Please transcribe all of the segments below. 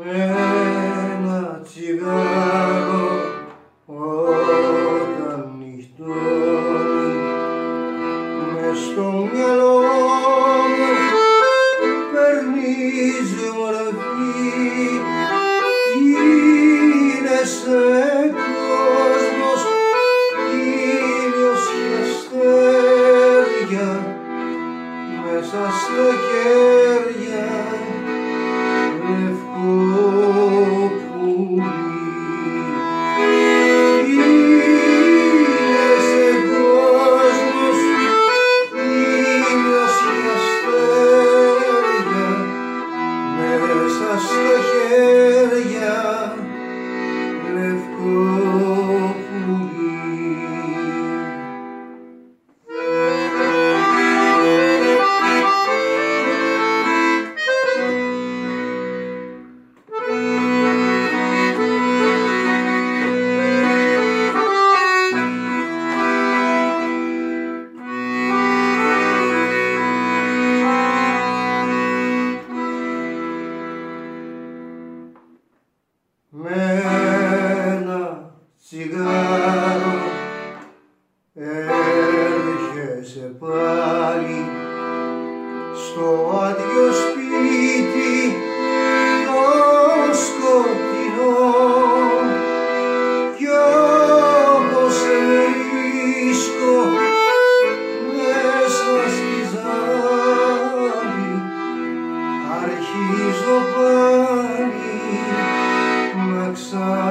Man. Krishna Pani Maksar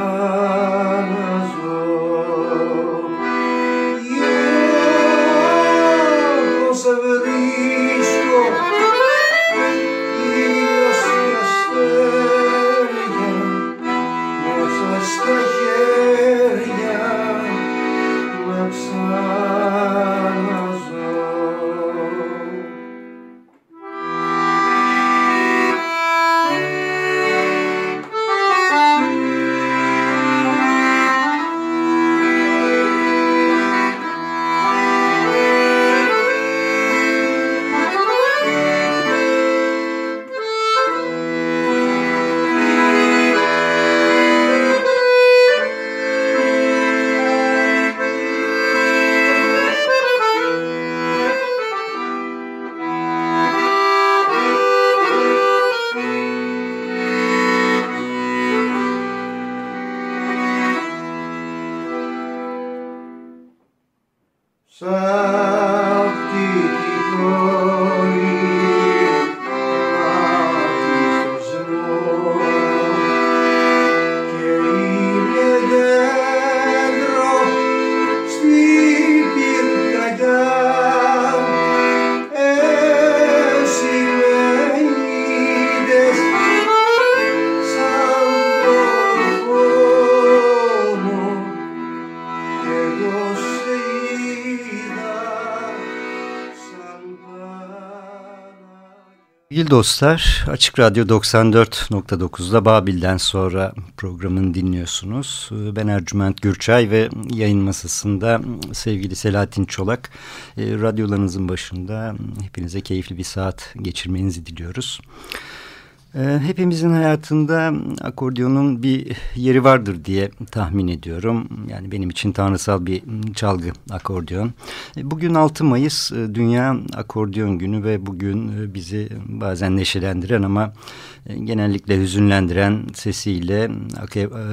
Dostlar, Açık Radyo 94.9'da Babil'den sonra programını dinliyorsunuz. Ben Ercüment Gürçay ve yayın masasında sevgili Selahattin Çolak. E, radyolarınızın başında hepinize keyifli bir saat geçirmenizi diliyoruz. Hepimizin hayatında akordiyonun bir yeri vardır diye tahmin ediyorum. Yani benim için tanrısal bir çalgı akordiyon. Ee, bugün 6 Mayıs e, Dünya Akordiyon Günü ve bugün e, bizi bazen neşelendiren ama e, genellikle hüzünlendiren sesiyle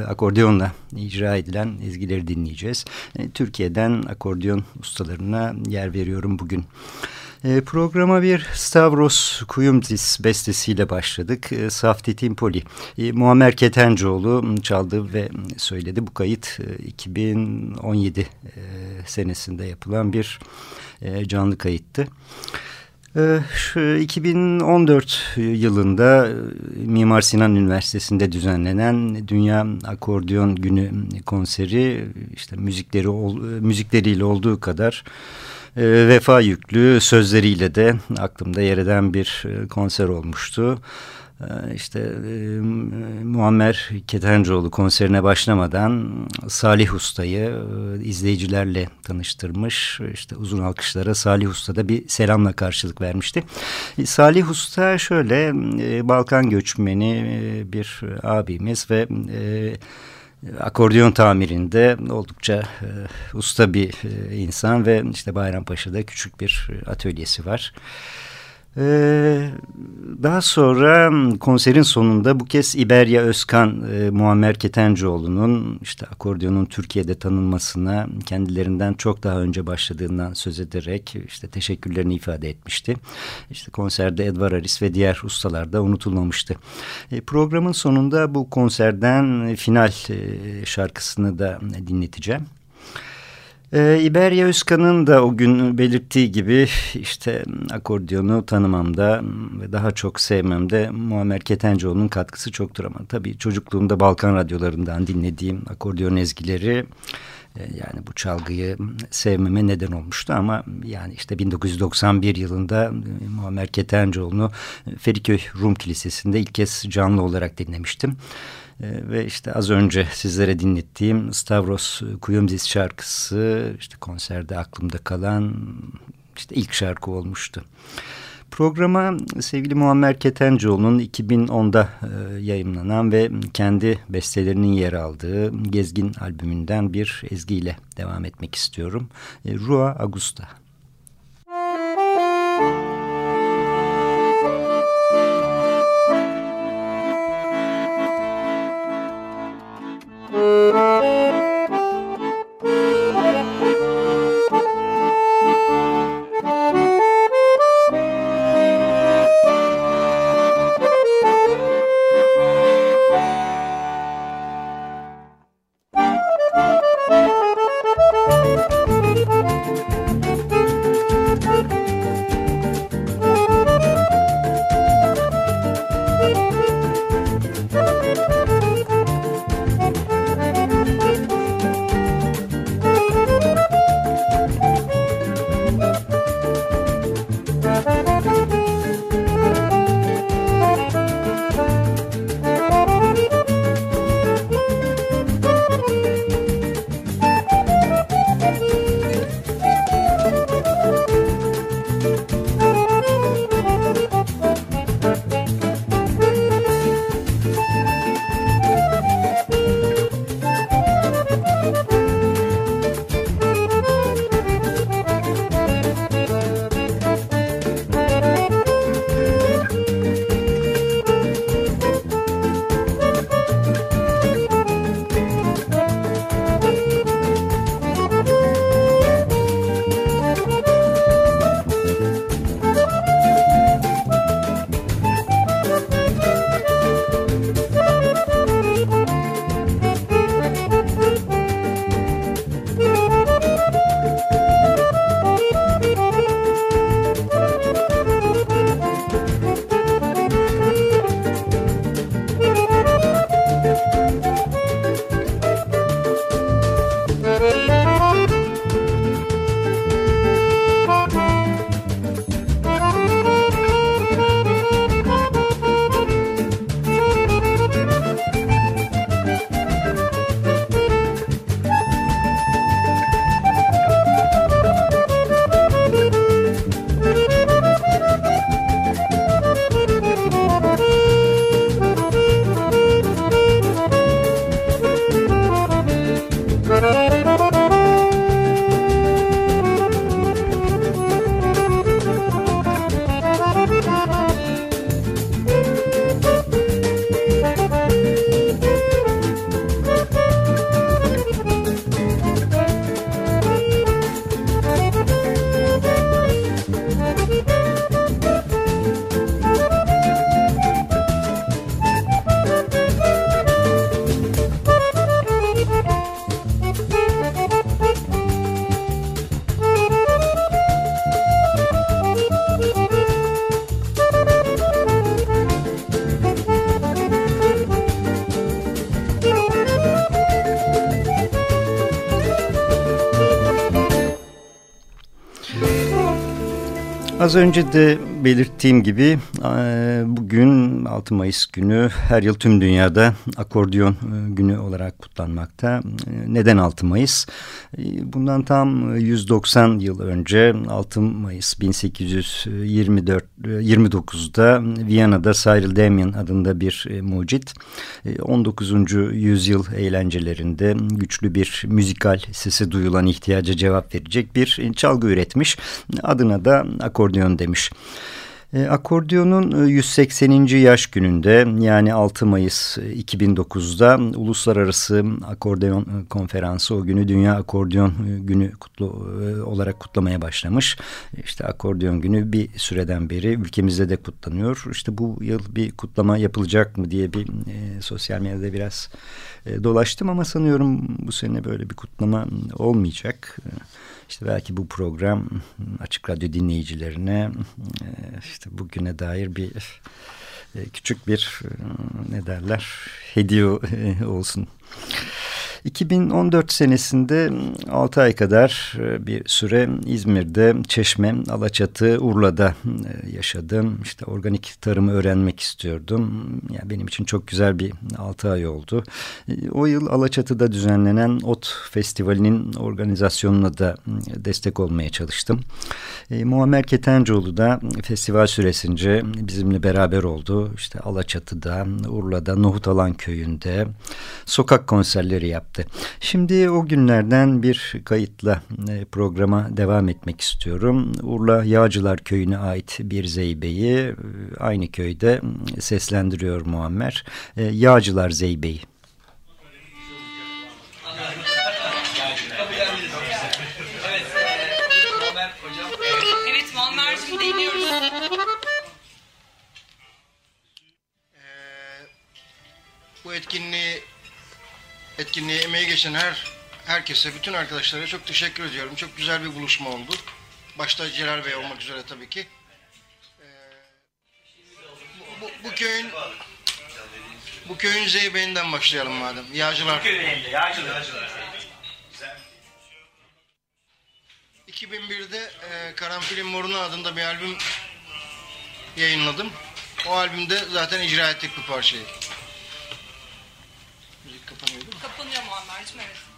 akordiyonla icra edilen ezgileri dinleyeceğiz. Türkiye'den akordiyon ustalarına yer veriyorum bugün. E, programa bir Stavros Kuyumtis bestesiyle başladık. E, Safti Poli. E, Muammer Ketencoğlu çaldı ve söyledi. Bu kayıt e, 2017 e, senesinde yapılan bir e, canlı kayıttı. E, şu 2014 yılında e, Mimar Sinan Üniversitesi'nde düzenlenen Dünya Akordeon Günü konseri işte müzikleri müzikleriyle olduğu kadar e, vefa yüklü sözleriyle de aklımda yer eden bir e, konser olmuştu. E, işte e, Muammer Ketencoğlu konserine başlamadan Salih Usta'yı e, izleyicilerle tanıştırmış. İşte uzun alkışlara Salih Usta da bir selamla karşılık vermişti. E, Salih Usta şöyle e, Balkan göçmeni e, bir abimiz ve... E, akordeon tamirinde oldukça e, usta bir e, insan ve işte Bayrampaşa'da küçük bir atölyesi var. Ee, daha sonra konserin sonunda bu kez İberya Özkan, e, Muammer Ketencoğlu'nun işte akordiyonun Türkiye'de tanınmasına kendilerinden çok daha önce başladığından söz ederek işte teşekkürlerini ifade etmişti. İşte konserde Edvar Aris ve diğer ustalar da unutulmamıştı. E, programın sonunda bu konserden final e, şarkısını da dinleteceğim. Ee, İberya Özkan'ın da o gün belirttiği gibi işte akordiyonu tanımamda ve daha çok sevmemde Muammer Ketencoğlu'nun katkısı çoktur ama tabii çocukluğumda Balkan radyolarından dinlediğim akordiyon ezgileri e, yani bu çalgıyı sevmeme neden olmuştu ama yani işte 1991 yılında e, Muammer Ketencoğlu'nu Feriköy Rum Kilisesi'nde ilk kez canlı olarak dinlemiştim. E, ve işte az önce sizlere dinlettiğim Stavros Kuyumzis şarkısı işte konserde aklımda kalan işte ilk şarkı olmuştu. Programa sevgili Muammer Ketencoğlu'nun 2010'da e, yayınlanan ve kendi bestelerinin yer aldığı Gezgin albümünden bir ezgiyle devam etmek istiyorum. E, Rua Augusta. Música Az önce de belirttiğim gibi e, bugün 6 Mayıs günü her yıl tüm dünyada akordiyon e, günü olarak kutlanmakta. E, neden 6 Mayıs? Bundan tam 190 yıl önce 6 Mayıs 1824 29'da Viyana'da Cyril Damien adında bir mucit 19. yüzyıl eğlencelerinde güçlü bir müzikal sesi duyulan ihtiyaca cevap verecek bir çalgı üretmiş. Adına da akordeon demiş. E, akordiyonun 180. E, yaş gününde yani 6 Mayıs 2009'da Uluslararası Akordeon e, Konferansı o günü Dünya Akordeon e, Günü kutlu olarak kutlamaya başlamış. İşte akordeon günü bir süreden beri ülkemizde de kutlanıyor. İşte bu yıl bir kutlama yapılacak mı diye bir e, sosyal medyada biraz e, dolaştım ama sanıyorum bu sene böyle bir kutlama olmayacak. E, işte belki bu program Açık Radyo dinleyicilerine e, işte bugüne dair bir e, küçük bir e, ne derler hediye olsun. 2014 senesinde 6 ay kadar e, bir süre İzmir'de, Çeşme, Alaçatı, Urla'da e, yaşadım. İşte organik tarımı öğrenmek istiyordum. Yani benim için çok güzel bir 6 ay oldu. E, o yıl Alaçatı'da düzenlenen Ot Festivali'nin organizasyonuna da destek olmaya çalıştım. Muammer Ketencoğlu da festival süresince bizimle beraber oldu. İşte Alaçatı'da, Urla'da, Nohutalan köyünde sokak konserleri yaptı yaptı. Şimdi o günlerden bir kayıtla e, programa devam etmek istiyorum. Urla Yağcılar Köyü'ne ait bir Zeybe'yi e, aynı köyde seslendiriyor Muammer. E, Yağcılar Zeybe'yi. Evet Muammer'cim dinliyoruz. bu etkinliği etkinliğe emeği geçen her herkese, bütün arkadaşlara çok teşekkür ediyorum. Çok güzel bir buluşma oldu. Başta Celal Bey olmak üzere tabii ki. Ee, bu, bu, köyün bu köyün zeybeğinden başlayalım madem. Yağcılar. Bu köyün Yağcılar. 2001'de e, Karanfilin Morunu adında bir albüm yayınladım. O albümde zaten icra ettik bu parçayı. 他不念我啊，我就是。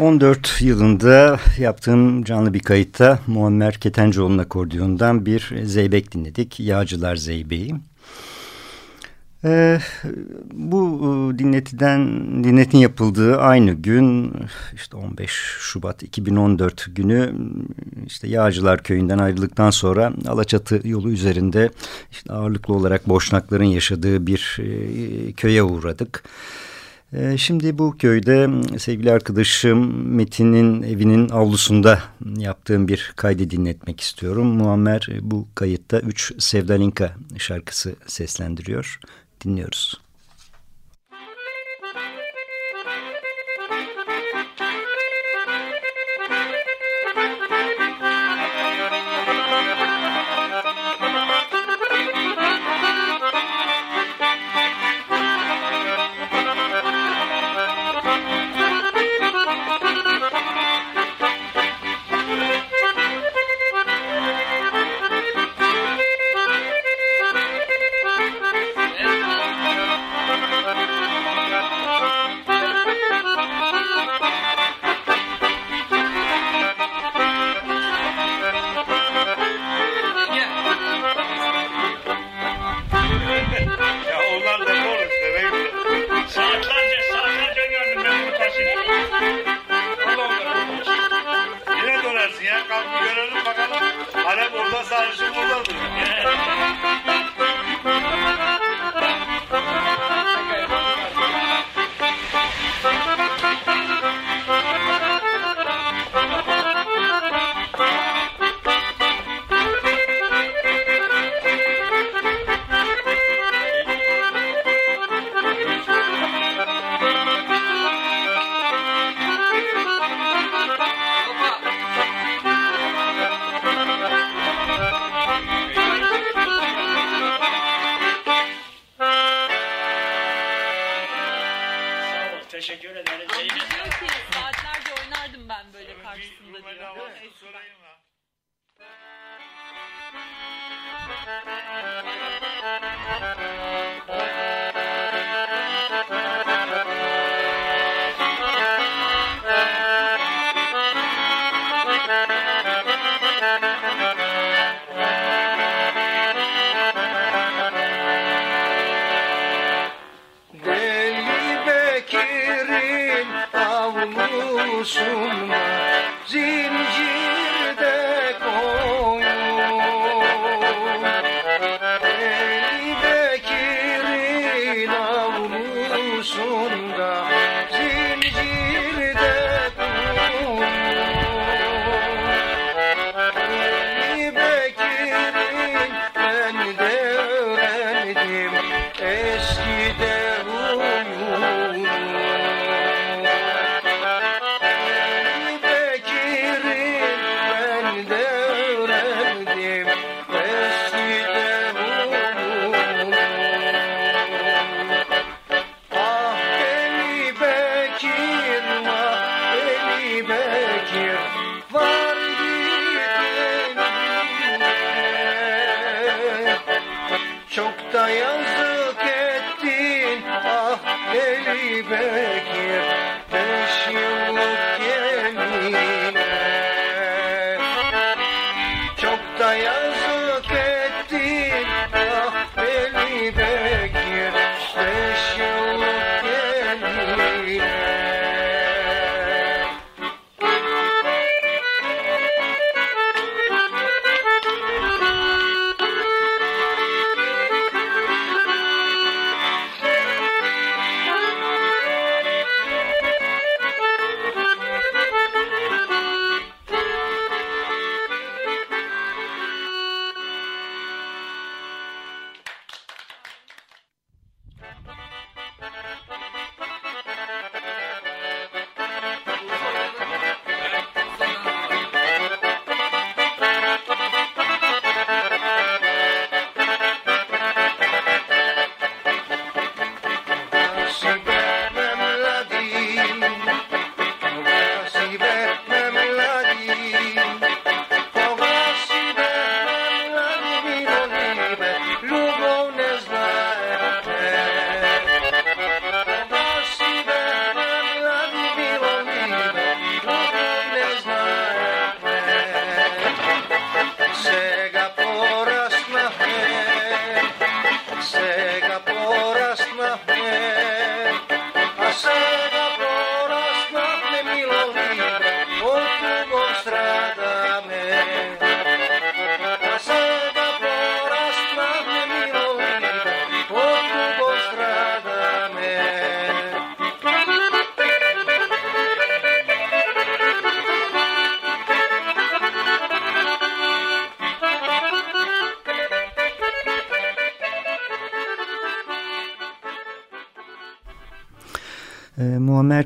2014 ee, yılında yaptığım canlı bir kayıtta Muammer Ketencoğlu'nun akordiyondan bir zeybek dinledik. Yağcılar Zeybeği. Ee, bu e, dinletiden dinletin yapıldığı aynı gün işte 15 Şubat 2014 günü işte Yağcılar köyünden ayrıldıktan sonra Alaçatı yolu üzerinde işte ağırlıklı olarak boşnakların yaşadığı bir e, köye uğradık. Şimdi bu köyde sevgili arkadaşım Metin'in evinin avlusunda yaptığım bir kaydı dinletmek istiyorum. Muammer bu kayıtta 3 Sevdalinka şarkısı seslendiriyor. Dinliyoruz.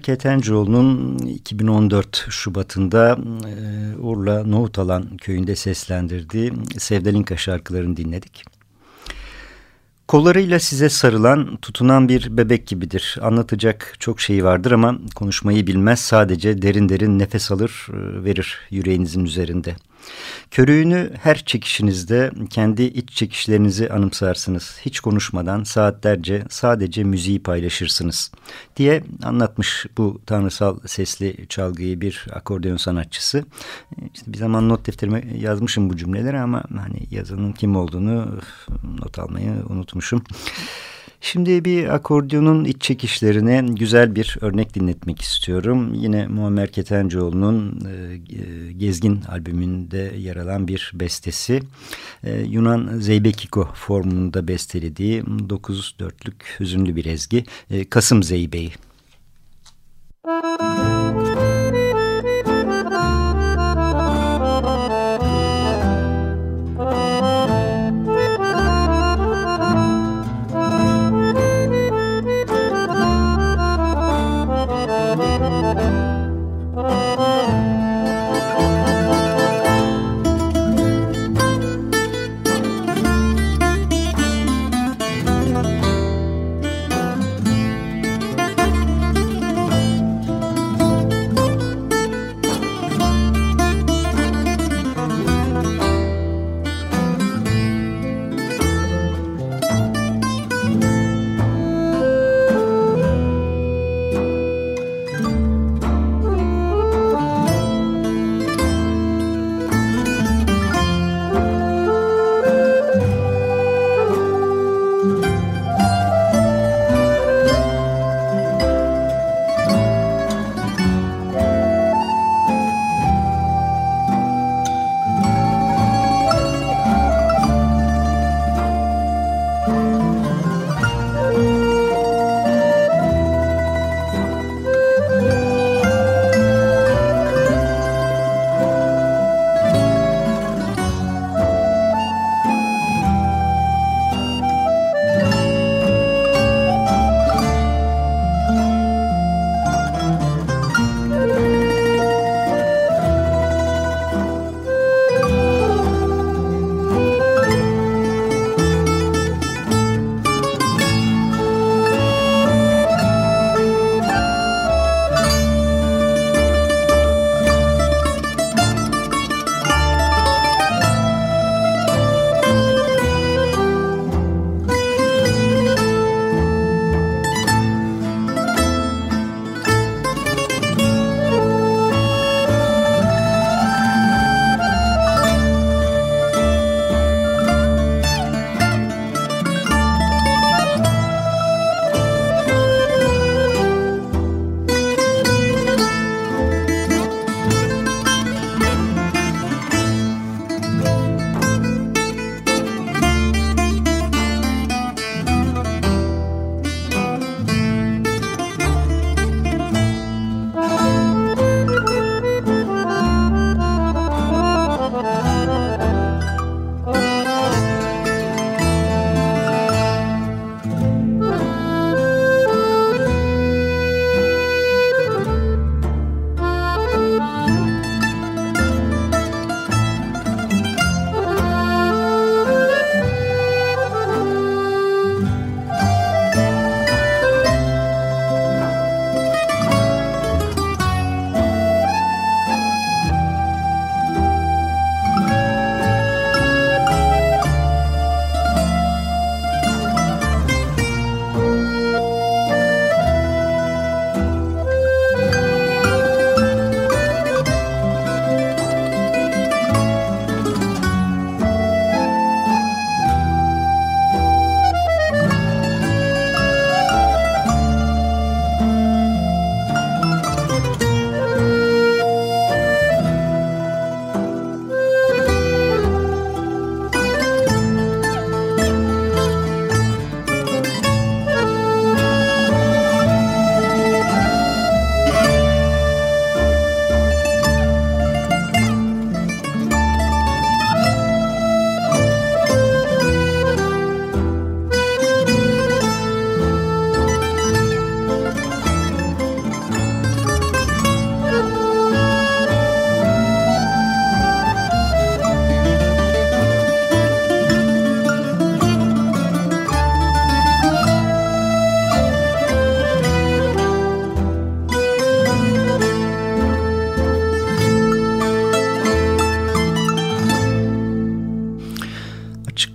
Ketencoğlu'nun 2014 Şubat'ında e, Urla Nohutalan köyünde seslendirdiği Sevdalinka şarkılarını dinledik. Kollarıyla size sarılan, tutunan bir bebek gibidir. Anlatacak çok şey vardır ama konuşmayı bilmez. Sadece derin derin nefes alır, e, verir yüreğinizin üzerinde. Körüğünü her çekişinizde kendi iç çekişlerinizi anımsarsınız. Hiç konuşmadan saatlerce sadece müziği paylaşırsınız diye anlatmış bu tanrısal sesli çalgıyı bir akordeon sanatçısı. İşte bir zaman not defterime yazmışım bu cümleleri ama hani yazanın kim olduğunu not almayı unutmuşum. Şimdi bir akordeonun iç çekişlerine güzel bir örnek dinletmek istiyorum. Yine Muammer Ketencoğlu'nun e, Gezgin albümünde yer alan bir bestesi. E, Yunan Zeybekiko formunda bestelediği 9 dörtlük hüzünlü bir ezgi. E, Kasım Zeybeği.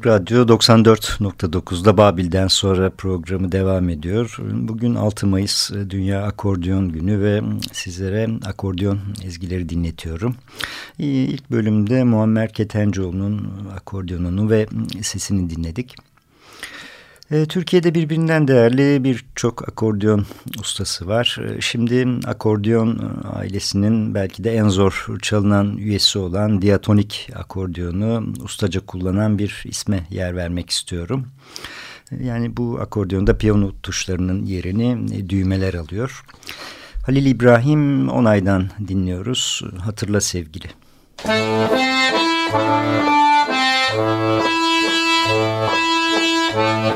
Radyo 94.9'da Babil'den sonra programı devam ediyor. Bugün 6 Mayıs Dünya Akordeon Günü ve sizlere akordeon ezgileri dinletiyorum. İlk bölümde Muammer Ketencoğlu'nun akordeonunu ve sesini dinledik. E, Türkiye'de birbirinden değerli birçok akordeon ustası var. E, şimdi akordeon e, ailesinin belki de en zor çalınan üyesi olan diatonik akordeonu ustaca kullanan bir isme yer vermek istiyorum. Yani bu akordeonda piyano tuşlarının yerini düğmeler alıyor. Halil İbrahim Onay'dan dinliyoruz. Hatırla sevgili. Müzik Ee,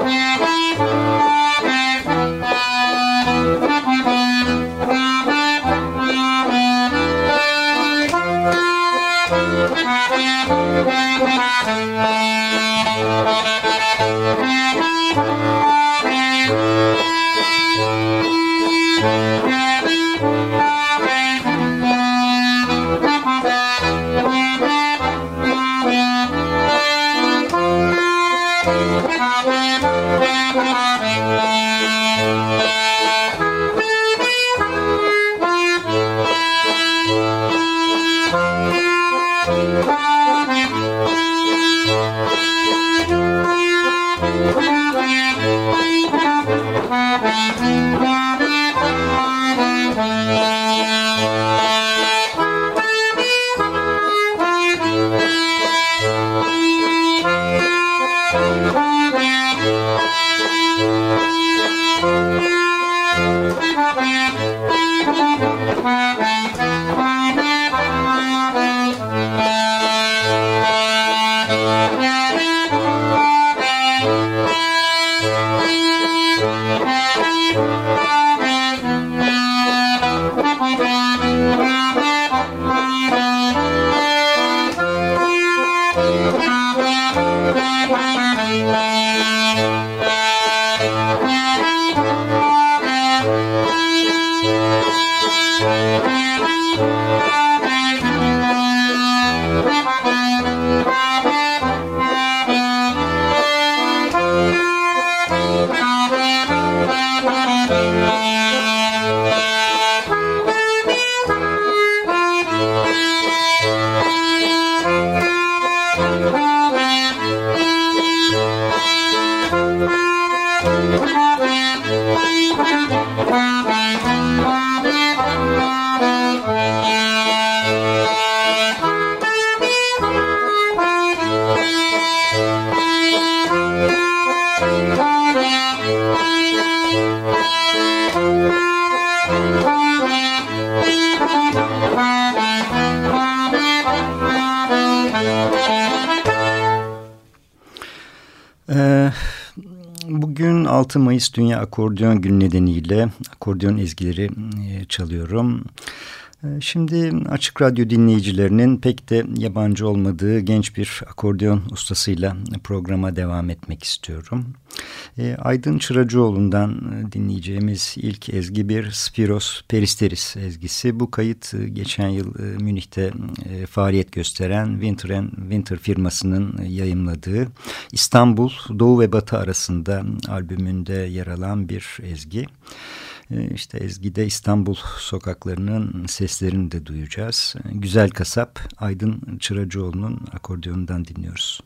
6 Mayıs Dünya Akordeon Günü nedeniyle akordeon ezgileri çalıyorum. Ee, şimdi Açık Radyo dinleyicilerinin pek de yabancı olmadığı genç bir akordeon ustasıyla programa devam etmek istiyorum. E, Aydın Çıracıoğlu'ndan e, dinleyeceğimiz ilk ezgi bir Spiros Peristeris ezgisi. Bu kayıt e, geçen yıl e, Münih'te e, faaliyet gösteren Winter and Winter firmasının yayımladığı İstanbul Doğu ve Batı arasında albümünde yer alan bir ezgi. E, işte Ezgi'de İstanbul sokaklarının seslerini de duyacağız. Güzel Kasap Aydın Çıracıoğlu'nun akordeonundan dinliyoruz.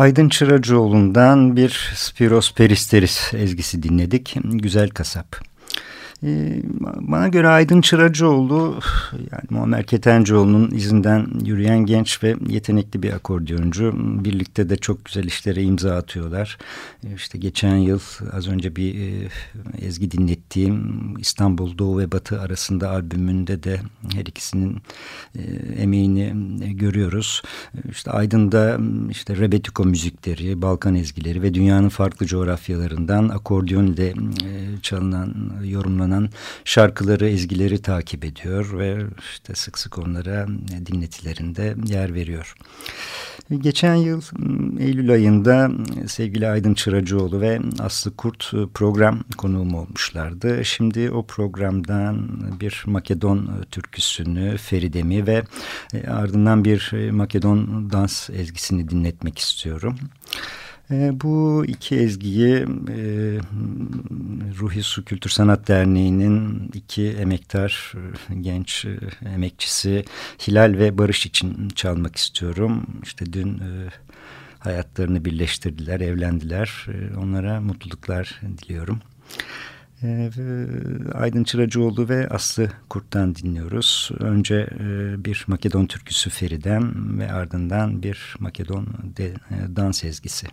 Aydın Çıracıoğlu'ndan bir Spiros Peristeris ezgisi dinledik. Güzel Kasap. Ee, bana göre Aydın Çıracıoğlu yani Muammer Ketencoğlu'nun izinden yürüyen genç ve yetenekli bir akordiyoncu. Birlikte de çok güzel işlere imza atıyorlar. Ee, işte geçen yıl az önce bir e, ezgi dinlettiğim İstanbul Doğu ve Batı arasında albümünde de her ikisinin e, emeğini e, görüyoruz. İşte Aydın'da işte Rebetiko müzikleri, Balkan ezgileri ve dünyanın farklı coğrafyalarından akordiyon ile çalınan, yorumlanan yayınlanan şarkıları, ezgileri takip ediyor ve işte sık sık onlara dinletilerinde yer veriyor. Geçen yıl Eylül ayında sevgili Aydın Çıracıoğlu ve Aslı Kurt program konuğum olmuşlardı. Şimdi o programdan bir Makedon türküsünü, Feridem'i ve ardından bir Makedon dans ezgisini dinletmek istiyorum. E, bu iki ezgiyi e, Ruhi Su Kültür Sanat Derneği'nin iki emektar e, genç e, emekçisi Hilal ve Barış için çalmak istiyorum. İşte dün hayatlarını birleştirdiler, evlendiler. Onlara mutluluklar diliyorum. Aydın Çıracıoğlu ve Aslı Kurt'tan dinliyoruz. Önce bir Makedon türküsü Feridem ve ardından bir Makedon dans ezgisi.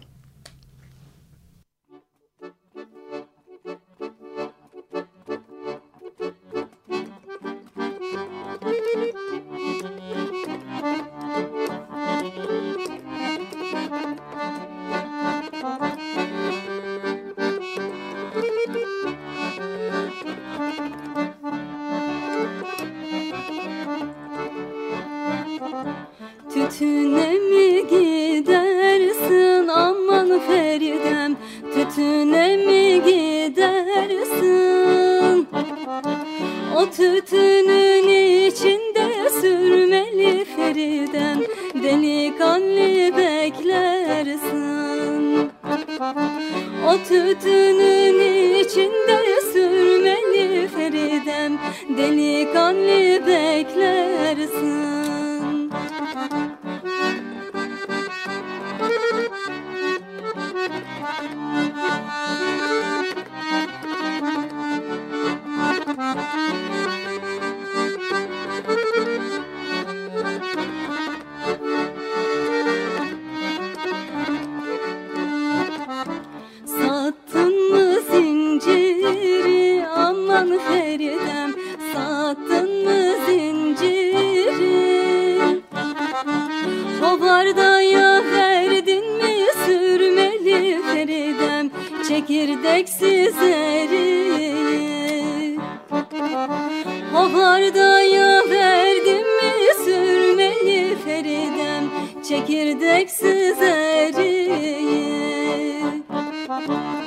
Música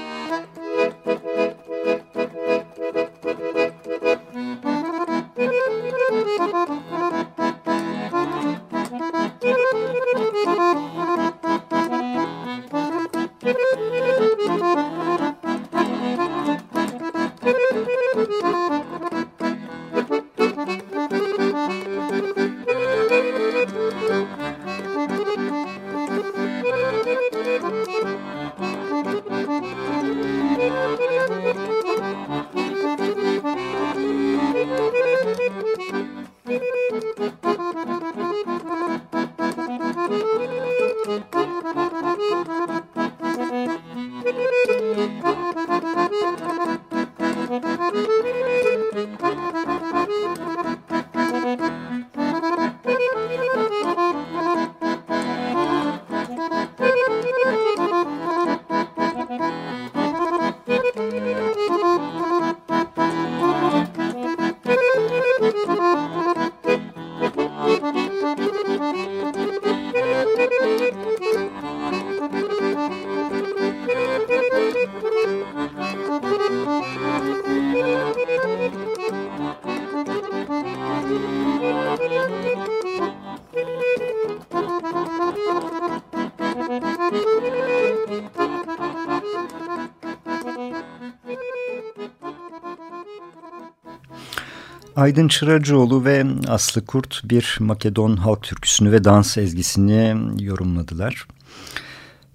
Aydın Çıracıoğlu ve Aslı Kurt bir Makedon halk türküsünü ve dans ezgisini yorumladılar.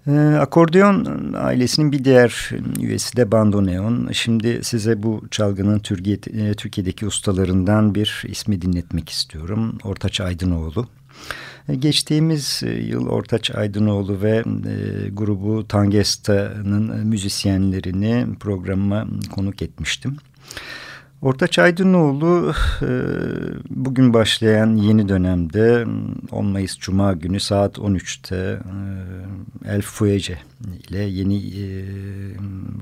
E, akordeon ailesinin bir diğer üyesi de bandoneon. Şimdi size bu çalgının e, Türkiye'deki ustalarından bir ismi dinletmek istiyorum. Ortaç Aydınoğlu. E, geçtiğimiz e, yıl Ortaç Aydınoğlu ve e, grubu Tangesta'nın müzisyenlerini programıma konuk etmiştim. Ortaç Aydınoğlu bugün başlayan yeni dönemde 10 Mayıs Cuma günü saat 13'te e, El Fuege ile yeni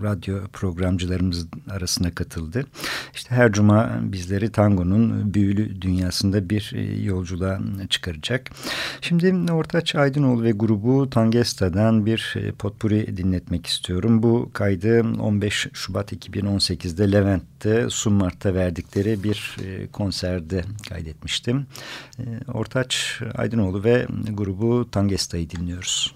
radyo programcılarımız arasına katıldı. İşte her cuma bizleri tangonun büyülü dünyasında bir yolculuğa çıkaracak. Şimdi Ortaç Aydınoğlu ve grubu Tangesta'dan bir potpuri dinletmek istiyorum. Bu kaydı 15 Şubat 2018'de Levent'te Sumar Mart'ta verdikleri bir e, konserde kaydetmiştim. E, Ortaç Aydınoğlu ve grubu Tangesta'yı dinliyoruz.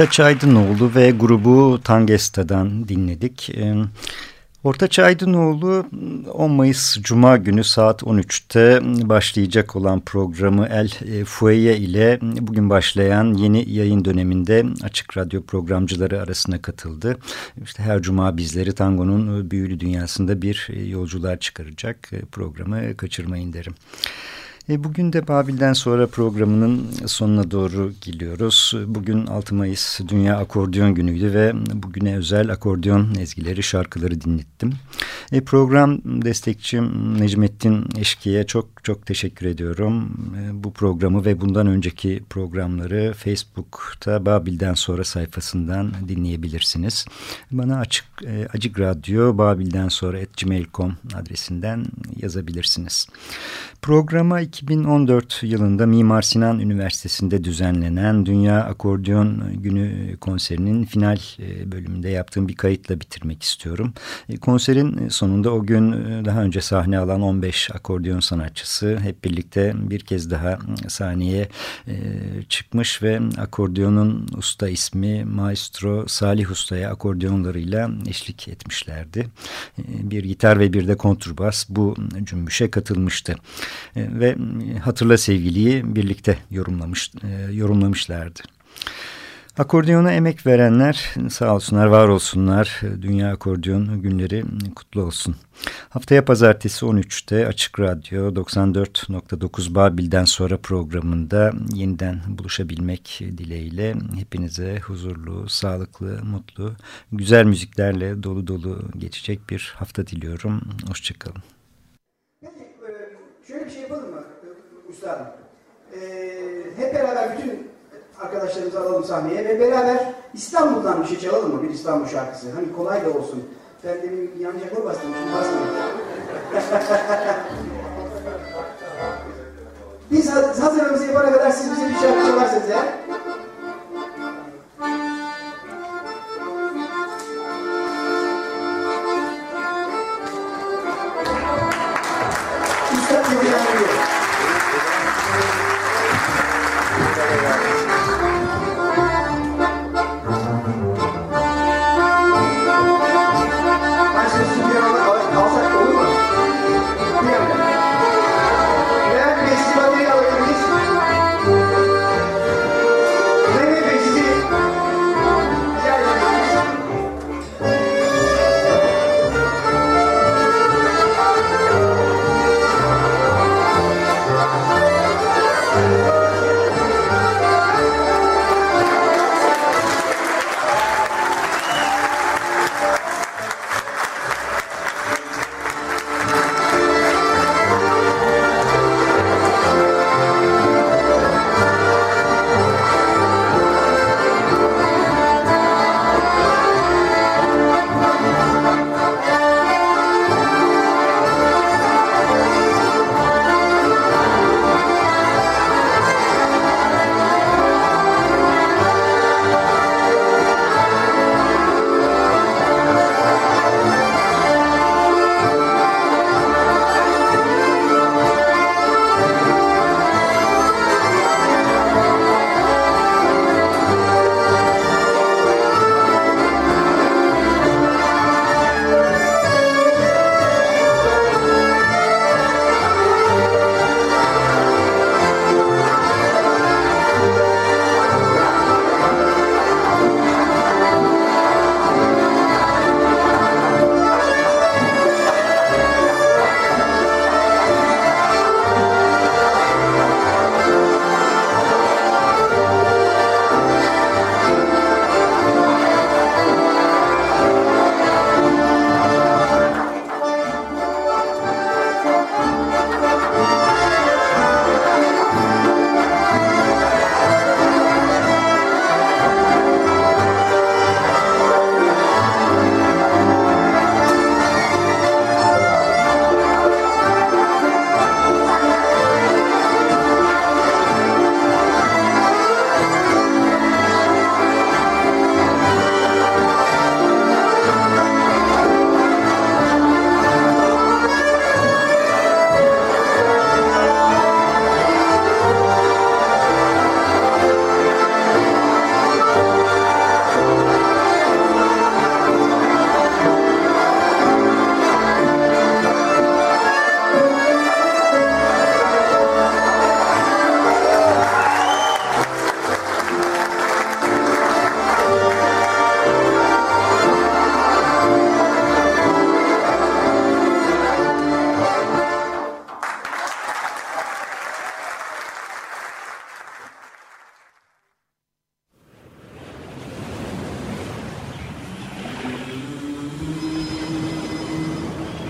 Ortaç Aydınoğlu ve grubu Tangesta'dan dinledik. Ee, Ortaç Aydınoğlu 10 Mayıs Cuma günü saat 13'te başlayacak olan programı El Fueye ile bugün başlayan yeni yayın döneminde Açık Radyo programcıları arasına katıldı. İşte her cuma bizleri tangonun büyülü dünyasında bir yolculuğa çıkaracak programı kaçırmayın derim. E, bugün de Babil'den sonra programının sonuna doğru geliyoruz. Bugün 6 Mayıs Dünya Akordeon Günü'ydü ve bugüne özel akordeon ezgileri, şarkıları dinlettim. E, program destekçim Necmettin Eşki'ye çok çok teşekkür ediyorum. E, bu programı ve bundan önceki programları Facebook'ta Babil'den sonra sayfasından dinleyebilirsiniz. Bana açık e, Acık Radyo Babil'den sonra gmail.com adresinden yazabilirsiniz. Programa 2014 yılında Mimar Sinan Üniversitesi'nde düzenlenen Dünya Akordeon Günü konserinin final e, bölümünde yaptığım bir kayıtla bitirmek istiyorum. E, konserin sonunda o gün daha önce sahne alan 15 akordeon sanatçısı hep birlikte bir kez daha sahneye çıkmış ve akordeonun usta ismi Maestro Salih Usta'ya akordeonlarıyla eşlik etmişlerdi. Bir gitar ve bir de kontrbas bu cümbüşe katılmıştı. Ve e, Hatırla Sevgili'yi birlikte yorumlamış, e, yorumlamışlardı. Akordeona emek verenler sağ olsunlar, var olsunlar. Dünya Akordeon günleri kutlu olsun. Haftaya pazartesi 13'te Açık Radyo 94.9 Babil'den sonra programında yeniden buluşabilmek dileğiyle hepinize huzurlu, sağlıklı, mutlu, güzel müziklerle dolu dolu geçecek bir hafta diliyorum. Hoşçakalın. Şöyle bir şey yapalım mı üstadım? Ee, hep beraber bütün Arkadaşlarımızı alalım sahneye ve beraber İstanbul'dan bir şey çalalım mı? Bir İstanbul şarkısı. Hani kolay da olsun. Ben demin yanacak mı bastım? Şimdi basmayayım. Biz hazırlığımızı yapana kadar siz bize bir şarkı çalarsanız ya. Üstad gibi.